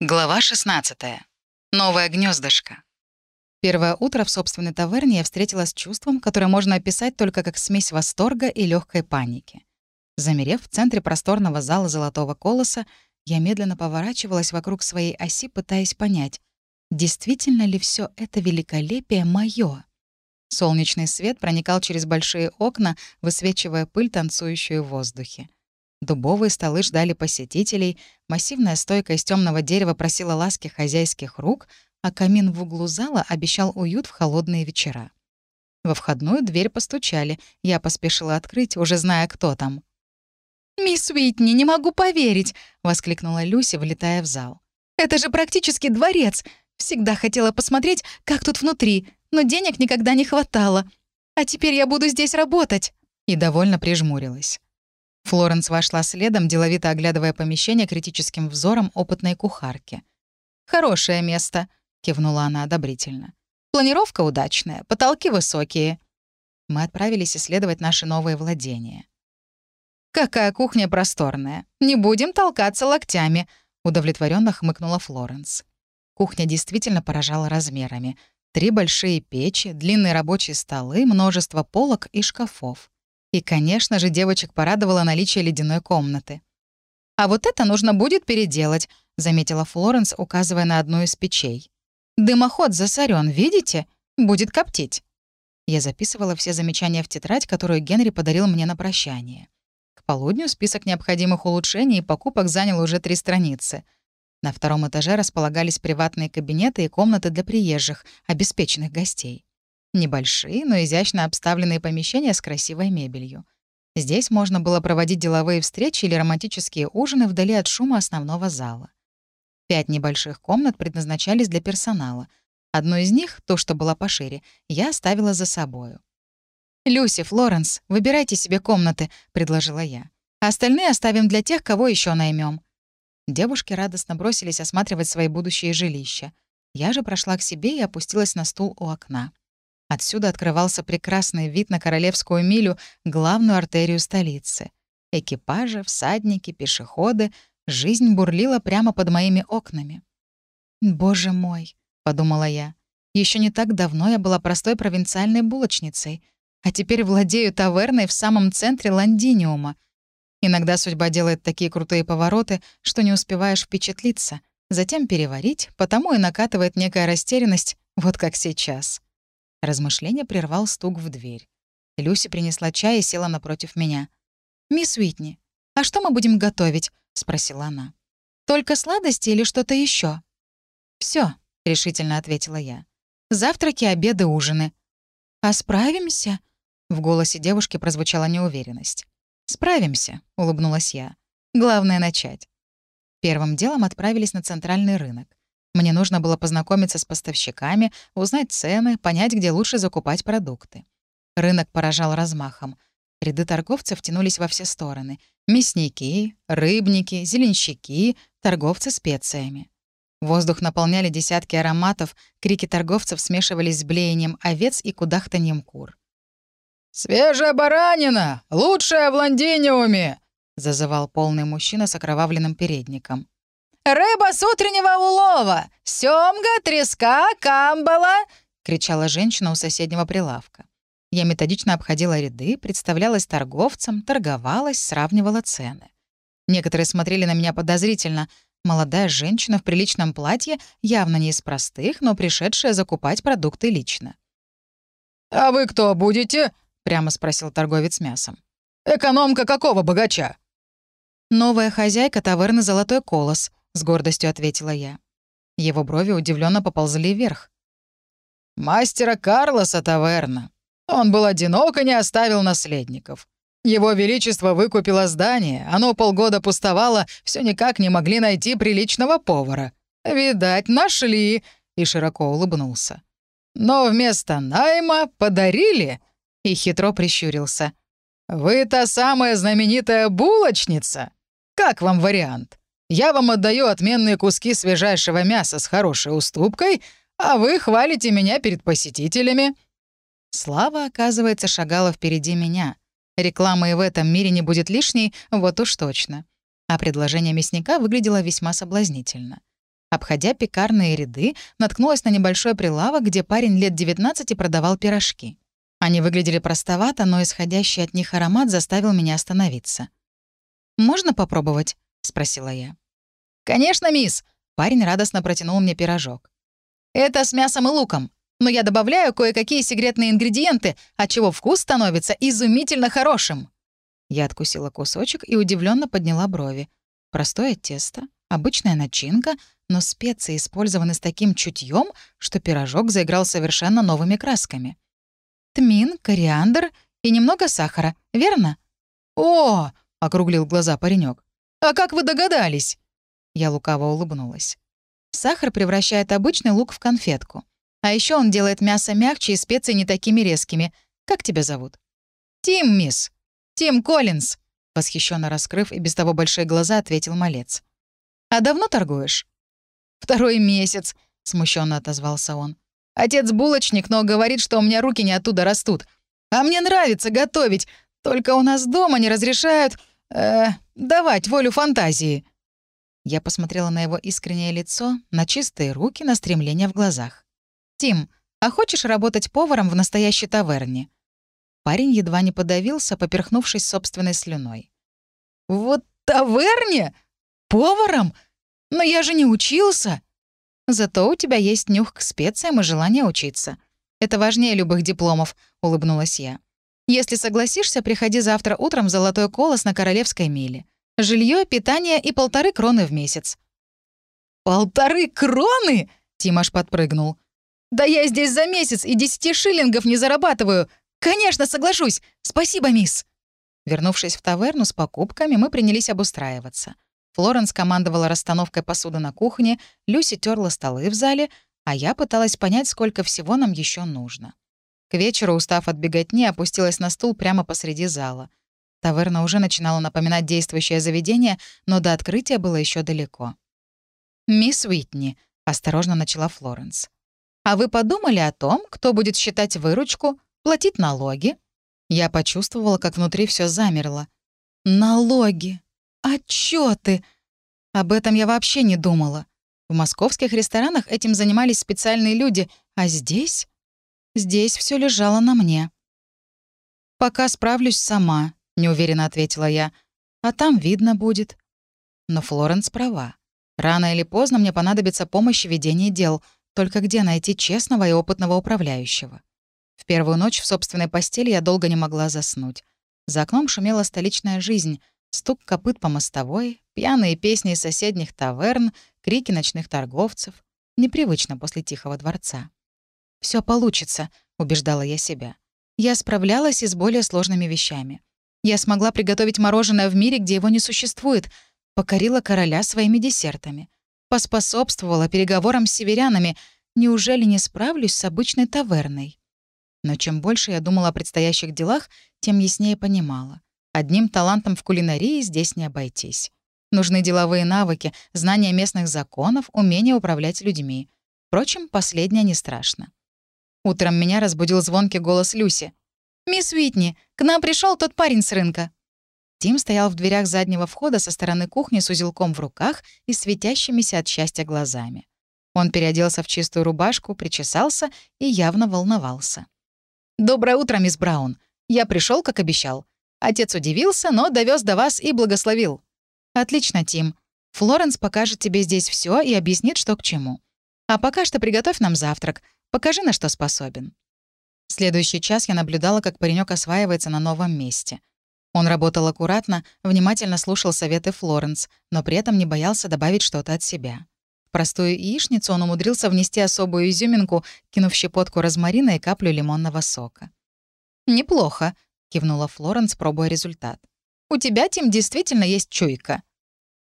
Глава 16. Новое гнездышко. Первое утро в собственной таверне я встретила с чувством, которое можно описать только как смесь восторга и легкой паники. Замерев в центре просторного зала Золотого Колоса, я медленно поворачивалась вокруг своей оси, пытаясь понять, действительно ли все это великолепие мое. Солнечный свет проникал через большие окна, высвечивая пыль, танцующую в воздухе. Дубовые столы ждали посетителей, массивная стойка из темного дерева просила ласки хозяйских рук, а камин в углу зала обещал уют в холодные вечера. Во входную дверь постучали. Я поспешила открыть, уже зная, кто там. «Мисс Уитни, не могу поверить!» — воскликнула Люси, влетая в зал. «Это же практически дворец! Всегда хотела посмотреть, как тут внутри, но денег никогда не хватало. А теперь я буду здесь работать!» И довольно прижмурилась. Флоренс вошла следом, деловито оглядывая помещение критическим взором опытной кухарки. «Хорошее место», — кивнула она одобрительно. «Планировка удачная, потолки высокие». Мы отправились исследовать наши новые владения. «Какая кухня просторная! Не будем толкаться локтями!» — удовлетворенно хмыкнула Флоренс. Кухня действительно поражала размерами. Три большие печи, длинные рабочие столы, множество полок и шкафов. И, конечно же, девочек порадовало наличие ледяной комнаты. «А вот это нужно будет переделать», — заметила Флоренс, указывая на одну из печей. «Дымоход засорен, видите? Будет коптить». Я записывала все замечания в тетрадь, которую Генри подарил мне на прощание. К полудню список необходимых улучшений и покупок занял уже три страницы. На втором этаже располагались приватные кабинеты и комнаты для приезжих, обеспеченных гостей. Небольшие, но изящно обставленные помещения с красивой мебелью. Здесь можно было проводить деловые встречи или романтические ужины вдали от шума основного зала. Пять небольших комнат предназначались для персонала. Одну из них, то, что была пошире, я оставила за собою. «Люси, Флоренс, выбирайте себе комнаты», — предложила я. «А остальные оставим для тех, кого еще наймем. Девушки радостно бросились осматривать свои будущие жилища. Я же прошла к себе и опустилась на стул у окна. Отсюда открывался прекрасный вид на Королевскую милю, главную артерию столицы. Экипажи, всадники, пешеходы. Жизнь бурлила прямо под моими окнами. «Боже мой», — подумала я, — еще не так давно я была простой провинциальной булочницей, а теперь владею таверной в самом центре Лондиниума. Иногда судьба делает такие крутые повороты, что не успеваешь впечатлиться, затем переварить, потому и накатывает некая растерянность, вот как сейчас. Размышление прервал стук в дверь. Люси принесла чай и села напротив меня. «Мисс Уитни, а что мы будем готовить?» — спросила она. «Только сладости или что-то еще? Все, решительно ответила я. «Завтраки, обеды, ужины». «А справимся?» В голосе девушки прозвучала неуверенность. «Справимся», — улыбнулась я. «Главное — начать». Первым делом отправились на центральный рынок. Мне нужно было познакомиться с поставщиками, узнать цены, понять, где лучше закупать продукты. Рынок поражал размахом. Ряды торговцев тянулись во все стороны. Мясники, рыбники, зеленщики, торговцы специями. Воздух наполняли десятки ароматов, крики торговцев смешивались с блеянием овец и кудахтаньем кур. «Свежая баранина! Лучшая в Лондиниуме!» — зазывал полный мужчина с окровавленным передником. «Рыба с утреннего улова! Сёмга, треска, камбала!» — кричала женщина у соседнего прилавка. Я методично обходила ряды, представлялась торговцем, торговалась, сравнивала цены. Некоторые смотрели на меня подозрительно. Молодая женщина в приличном платье, явно не из простых, но пришедшая закупать продукты лично. «А вы кто будете?» — прямо спросил торговец мясом. «Экономка какого богача?» «Новая хозяйка таверны «Золотой колос», с гордостью ответила я. Его брови удивленно поползли вверх. «Мастера Карлоса таверна. Он был одинок и не оставил наследников. Его Величество выкупило здание, оно полгода пустовало, все никак не могли найти приличного повара. Видать, нашли!» и широко улыбнулся. «Но вместо найма подарили...» и хитро прищурился. «Вы та самая знаменитая булочница? Как вам вариант?» Я вам отдаю отменные куски свежайшего мяса с хорошей уступкой, а вы хвалите меня перед посетителями». Слава, оказывается, шагала впереди меня. Реклама и в этом мире не будет лишней, вот уж точно. А предложение мясника выглядело весьма соблазнительно. Обходя пекарные ряды, наткнулась на небольшой прилавок, где парень лет 19 продавал пирожки. Они выглядели простовато, но исходящий от них аромат заставил меня остановиться. «Можно попробовать?» — спросила я. «Конечно, мисс!» — парень радостно протянул мне пирожок. «Это с мясом и луком, но я добавляю кое-какие секретные ингредиенты, отчего вкус становится изумительно хорошим». Я откусила кусочек и удивленно подняла брови. Простое тесто, обычная начинка, но специи использованы с таким чутьем, что пирожок заиграл совершенно новыми красками. Тмин, кориандр и немного сахара, верно? «О!» — округлил глаза паренек. «А как вы догадались?» Я лукаво улыбнулась. Сахар превращает обычный лук в конфетку. А еще он делает мясо мягче и специи не такими резкими. Как тебя зовут? «Тим, мисс. Тим Коллинз», — восхищенно раскрыв и без того большие глаза, ответил малец. «А давно торгуешь?» «Второй месяц», — смущенно отозвался он. «Отец булочник, но говорит, что у меня руки не оттуда растут. А мне нравится готовить, только у нас дома не разрешают э, давать волю фантазии». Я посмотрела на его искреннее лицо, на чистые руки, на стремление в глазах. «Тим, а хочешь работать поваром в настоящей таверне?» Парень едва не подавился, поперхнувшись собственной слюной. «Вот таверне? Поваром? Но я же не учился!» «Зато у тебя есть нюх к специям и желание учиться. Это важнее любых дипломов», — улыбнулась я. «Если согласишься, приходи завтра утром в Золотой Колос на Королевской миле. Жилье, питание и полторы кроны в месяц». «Полторы кроны?» — Тимош подпрыгнул. «Да я здесь за месяц и десяти шиллингов не зарабатываю. Конечно, соглашусь. Спасибо, мисс». Вернувшись в таверну с покупками, мы принялись обустраиваться. Флоренс командовала расстановкой посуды на кухне, Люси терла столы в зале, а я пыталась понять, сколько всего нам еще нужно. К вечеру, устав от беготни, опустилась на стул прямо посреди зала. Таверна уже начинала напоминать действующее заведение, но до открытия было еще далеко. «Мисс Уитни», — осторожно начала Флоренс, «а вы подумали о том, кто будет считать выручку, платить налоги?» Я почувствовала, как внутри все замерло. «Налоги! Отчеты! Об этом я вообще не думала. В московских ресторанах этим занимались специальные люди, а здесь? Здесь все лежало на мне. «Пока справлюсь сама», неуверенно ответила я. А там видно будет. Но Флоренс права. Рано или поздно мне понадобится помощь в ведении дел, только где найти честного и опытного управляющего? В первую ночь в собственной постели я долго не могла заснуть. За окном шумела столичная жизнь, стук копыт по мостовой, пьяные песни соседних таверн, крики ночных торговцев. Непривычно после тихого дворца. Все получится», — убеждала я себя. Я справлялась и с более сложными вещами. Я смогла приготовить мороженое в мире, где его не существует, покорила короля своими десертами, поспособствовала переговорам с северянами. Неужели не справлюсь с обычной таверной? Но чем больше я думала о предстоящих делах, тем яснее понимала. Одним талантом в кулинарии здесь не обойтись. Нужны деловые навыки, знания местных законов, умение управлять людьми. Впрочем, последнее не страшно. Утром меня разбудил звонкий голос Люси. «Мисс Уитни, к нам пришел тот парень с рынка». Тим стоял в дверях заднего входа со стороны кухни с узелком в руках и светящимися от счастья глазами. Он переоделся в чистую рубашку, причесался и явно волновался. «Доброе утро, мисс Браун. Я пришел, как обещал. Отец удивился, но довез до вас и благословил». «Отлично, Тим. Флоренс покажет тебе здесь все и объяснит, что к чему. А пока что приготовь нам завтрак. Покажи, на что способен». Следующий час я наблюдала, как паренек осваивается на новом месте. Он работал аккуратно, внимательно слушал советы Флоренс, но при этом не боялся добавить что-то от себя. В простую яичницу он умудрился внести особую изюминку, кинув щепотку розмарина и каплю лимонного сока. «Неплохо», — кивнула Флоренс, пробуя результат. «У тебя, Тим, действительно есть чуйка».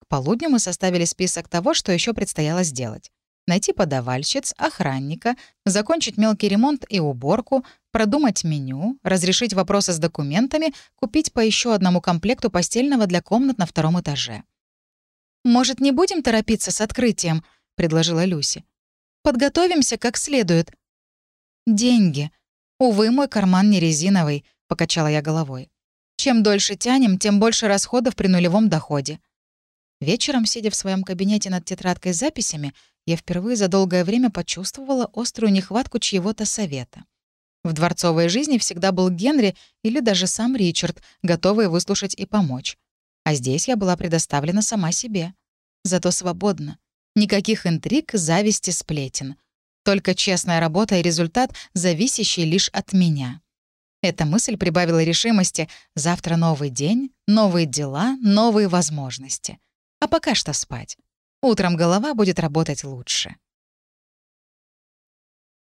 К полудню мы составили список того, что еще предстояло сделать найти подавальщиц, охранника, закончить мелкий ремонт и уборку, продумать меню, разрешить вопросы с документами, купить по еще одному комплекту постельного для комнат на втором этаже. «Может, не будем торопиться с открытием?» — предложила Люси. «Подготовимся как следует». «Деньги. Увы, мой карман не резиновый», — покачала я головой. «Чем дольше тянем, тем больше расходов при нулевом доходе». Вечером, сидя в своем кабинете над тетрадкой с записями, я впервые за долгое время почувствовала острую нехватку чьего-то совета. В дворцовой жизни всегда был Генри или даже сам Ричард, готовый выслушать и помочь. А здесь я была предоставлена сама себе. Зато свободна. Никаких интриг, зависти, сплетен. Только честная работа и результат, зависящий лишь от меня. Эта мысль прибавила решимости. Завтра новый день, новые дела, новые возможности. А пока что спать. Утром голова будет работать лучше.